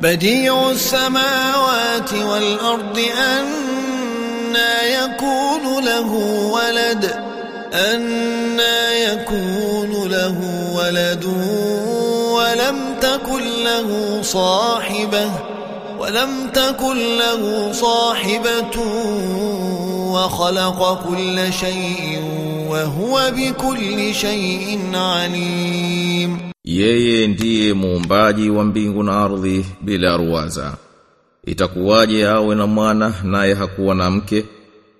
بديع السماوات والأرض أنا يكون له ولد أنا يكون له ولد ولم تكن له صاحبة ولم تكن له صاحبة وخلق كل شيء وهو بكل شيء عليم. Yeye ndiye muumbaji wa mbingu na ardhi bila ruwaza. Itakuwaje awe na mwana naye hakuwa na mke?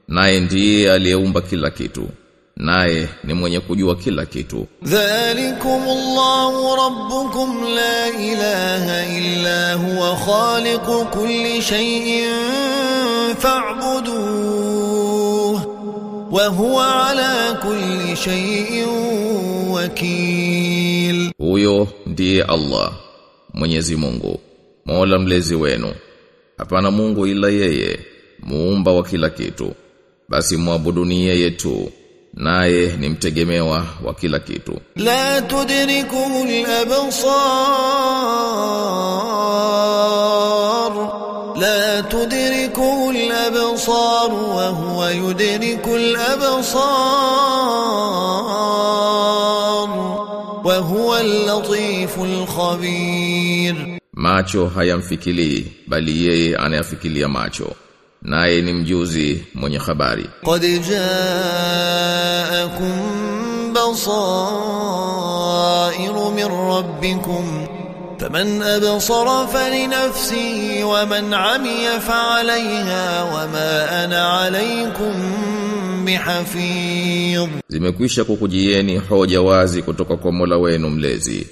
Naye ndiye aliyeumba kila kitu. Naye ni mwenye kujua kila kitu. Dhalikumullahu rabbukum la ilaha illa huwa khaliqu kulli shay'in fa'budu wa huwa ala kulli shay'in wakil huyo ndiye Allah Mwenyezi Mungu Mola mlezi wenu. Hapana Mungu ila yeye muumba wa kila kitu. Basi muabuduni yeye tu naye ni mtegemewa wa kila kitu. La tudrikul absar. La tudrikul absar wa huwa yudrikul absar. وهو اللطيف الخبير Macho hayamfikilii, bali yeye anayafikilia macho. Naye ni mjuzi mwenye habari. قد جاءكم بصائر من ربكم فمن أبصر فلنفسه ومن عمي فعليها وما أنا عليكم بحفيظ Zimekwisha kukujieni hoja wazi kutoka kwa Mola wenu mlezi.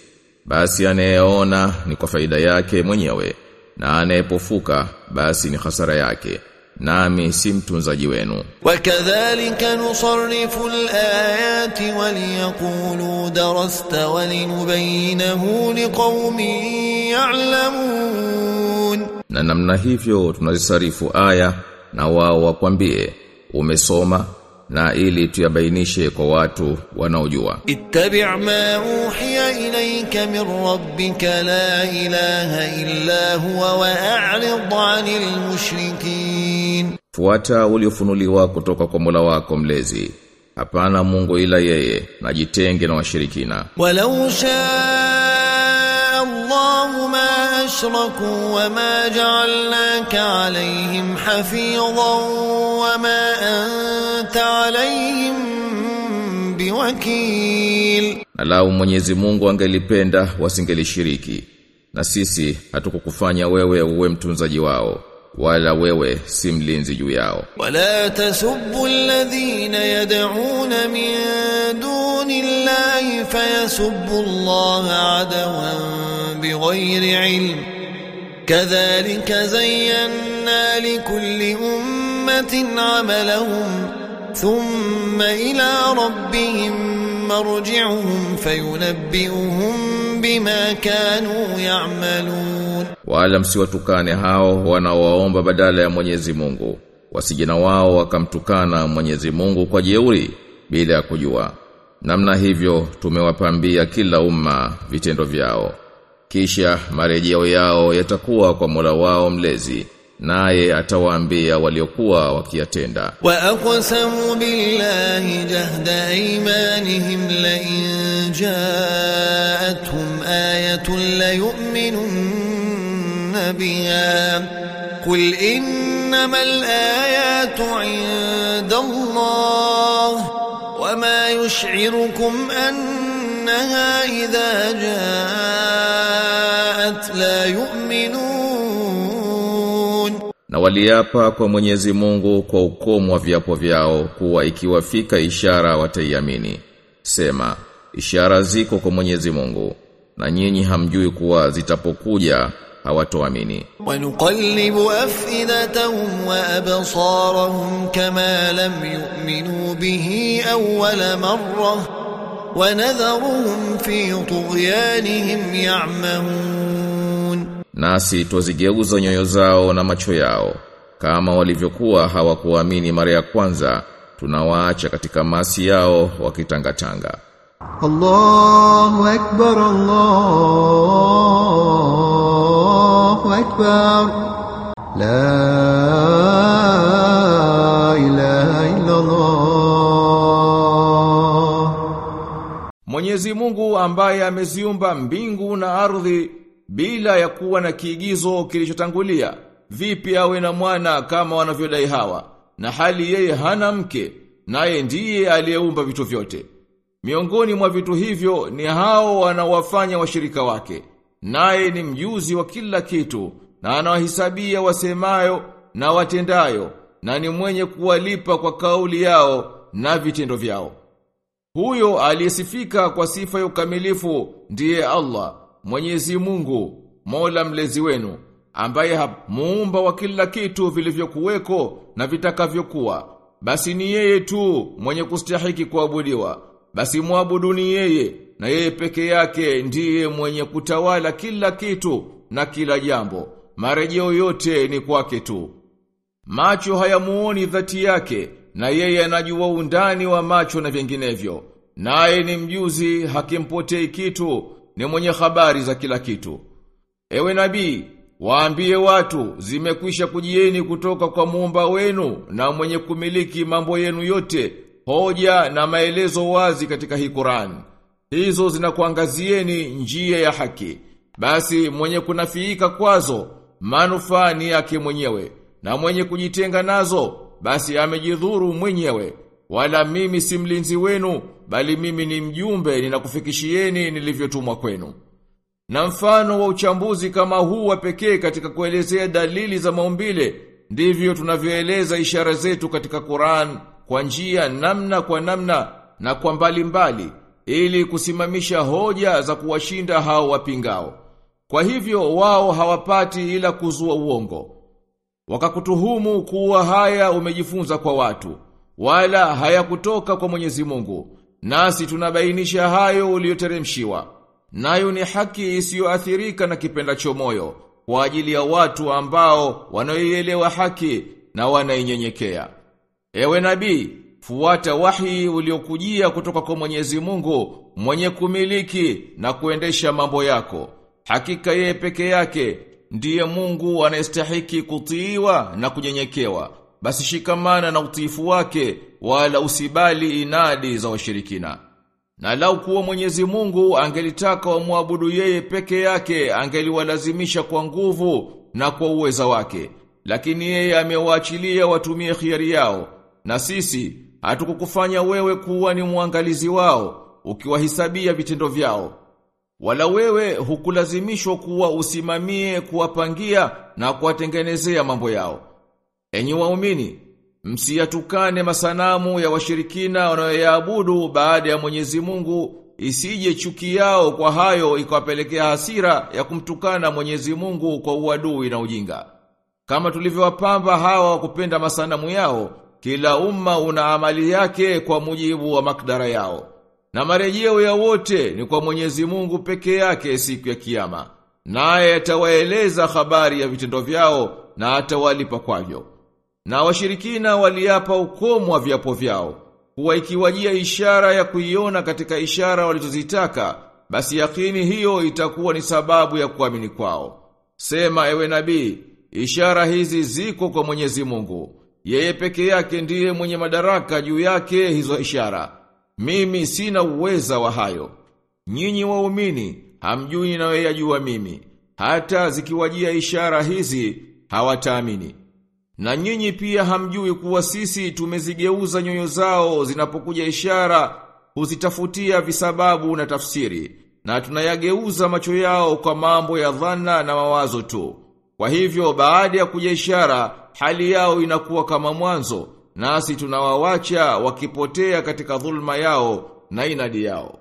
Basi anayeona ni kwa faida yake mwenyewe na anayepofuka basi ni hasara yake. nami si mtunzaji wenu. Wakadhalika nusarrifu alayati waliyaqulu darasta walinubayinahu liqaumin ya'lamun. Na namna hivyo tunazisarifu aya na wao wakwambie umesoma na ili tuyabainishe kwa watu wanaojua. Ittabi' ma uhiya ilayka min rabbika la ilaha illa huwa wa a'rid 'anil mushrikeen Fuata uliofunuliwa kutoka kwa Mola wako mlezi. Hapana Mungu ila yeye, na jitenge na washirikina. Walau sha Allah ma ashraku wa ma ja'alnaka alayhim hafiza wa ma anta alayhim biwakil. Na lau Mwenyezi Mungu angelipenda wasingelishiriki. Na sisi hatukukufanya wewe uwe mtunzaji wao. wala wewe si mlinzi juu yao. ولا تسبوا الذين يدعون من دون الله فيسبوا الله عدوا بغير علم كذلك زينا لكل أمة عملهم ثم إلى ربهم مرجعهم فينبئهم بما كانوا يعملون wala msiwatukane hao wanaowaomba badala ya Mwenyezi Mungu. Wasije na wao wakamtukana Mwenyezi Mungu kwa jeuri bila ya kujua. Namna hivyo tumewapambia kila umma vitendo vyao. Kisha marejeo yao yatakuwa kwa Mola wao mlezi naye atawaambia waliokuwa wakiyatenda. Wa aqsamu billahi jahda imanihim la in ja'atuhum ayatun la yu'minun بها قل إنما الآيات عند الله وما يشعركم أنها إذا جاءت لا يؤمنون Na waliapa kwa Mwenyezi Mungu kwa ukomo wa viapo vyao kuwa ikiwafika ishara wataiamini. Sema, ishara ziko kwa Mwenyezi Mungu na nyinyi hamjui kuwa zitapokuja hawatoamini. Wa nuqallibu afidatahum wa absarahum kama lam yu'minu bihi awwala marra wa nadharuhum fi tughyanihim ya'mamun, nasi twazigeuza nyoyo zao na macho yao. Kama walivyokuwa hawakuamini mara ya kwanza tunawaacha katika masi yao wakitangatanga. Allahu akbar Allah. الله أكبر لا إله إلا الله Mwenyezi Mungu ambaye ameziumba mbingu na ardhi bila ya kuwa na kiigizo kilichotangulia vipi awe na mwana kama wanavyodai hawa na hali yeye hana mke naye ndiye aliyeumba vitu vyote miongoni mwa vitu hivyo ni hao wanawafanya washirika wake naye ni mjuzi wa kila kitu na anawahisabia wasemayo na watendayo na ni mwenye kuwalipa kwa kauli yao na vitendo vyao huyo aliyesifika kwa sifa ya ukamilifu ndiye Allah, Mwenyezi Mungu, Mola mlezi wenu, ambaye muumba wa kila kitu vilivyokuweko na vitakavyokuwa. Basi ni yeye tu mwenye kustahiki kuabudiwa. Basi muabuduni yeye na yeye peke yake ndiye mwenye kutawala kila kitu na kila jambo. Marejeo yote ni kwake tu. Macho hayamuoni dhati yake na yeye anajua undani wa macho na vinginevyo. Naye ni mjuzi hakimpotei kitu, ni mwenye habari za kila kitu. Ewe nabii, waambie watu zimekwisha kujieni kutoka kwa muumba wenu na mwenye kumiliki mambo yenu yote, hoja na maelezo wazi katika hii Qur'an. Hizo zinakuangazieni njia ya haki. Basi mwenye kunafiika kwazo, manufaa ni yake mwenyewe, na mwenye kujitenga nazo, basi amejidhuru mwenyewe. Wala mimi si mlinzi wenu, bali mimi ni mjumbe ninakufikishieni nilivyotumwa kwenu. Na mfano wa uchambuzi kama huu wa pekee katika kuelezea dalili za maumbile, ndivyo tunavyoeleza ishara zetu katika Qur'an kwa njia namna kwa namna na kwa mbalimbali mbali, ili kusimamisha hoja za kuwashinda hao wapingao. Kwa hivyo wao hawapati ila kuzua uongo. Wakakutuhumu kuwa haya umejifunza kwa watu, wala hayakutoka kwa Mwenyezi Mungu. Nasi tunabainisha hayo uliyoteremshiwa. Nayo ni haki isiyoathirika na kipenda chomoyo, kwa ajili ya watu ambao wanaoielewa haki na wanainyenyekea. Ewe nabii, fuata wahi uliokujia kutoka kwa Mwenyezi Mungu, mwenye kumiliki na kuendesha mambo yako. Hakika yeye peke yake ndiye Mungu anayestahiki kutiiwa na kunyenyekewa. Basi shikamana na utiifu wake wala usibali inadi za washirikina. Na lau kuwa Mwenyezi Mungu angelitaka wamwabudu yeye peke yake angeliwalazimisha kwa nguvu na kwa uweza wake. Lakini yeye amewaachilia watumie khiari yao. Na sisi hatukukufanya wewe kuwa ni mwangalizi wao ukiwahisabia vitendo vyao. Wala wewe hukulazimishwa kuwa usimamie kuwapangia na kuwatengenezea mambo yao. Enyi waumini, msiyatukane masanamu ya washirikina wanayoyaabudu baada ya Mwenyezi Mungu isije chuki yao kwa hayo ikawapelekea hasira ya kumtukana Mwenyezi Mungu kwa uadui na ujinga. Kama tulivyowapamba hawa wa kupenda masanamu yao, kila umma una amali yake kwa mujibu wa makdara yao. Na marejeo ya wote ni kwa Mwenyezi Mungu peke yake siku ya kiyama. Naye atawaeleza habari ya vitendo vyao na atawalipa kwavyo. Na washirikina waliapa ukomo wa viapo vyao. Kuwa ikiwajia ishara ya kuiona katika ishara walizozitaka, basi yakini hiyo itakuwa ni sababu ya kuamini kwao. Sema ewe nabii, ishara hizi ziko kwa Mwenyezi Mungu. Yeye peke yake ndiye mwenye madaraka juu yake hizo ishara. Mimi sina uweza wa hayo. Nyinyi waumini, hamjui ninayoyajua mimi. Hata zikiwajia ishara hizi, hawataamini. Na nyinyi pia hamjui kuwa sisi tumezigeuza nyoyo zao zinapokuja ishara, huzitafutia visababu na tafsiri. Na tunayageuza macho yao kwa mambo ya dhana na mawazo tu. Kwa hivyo baada ya kuja ishara, hali yao inakuwa kama mwanzo. Nasi tunawawacha wakipotea katika dhulma yao na inadi yao.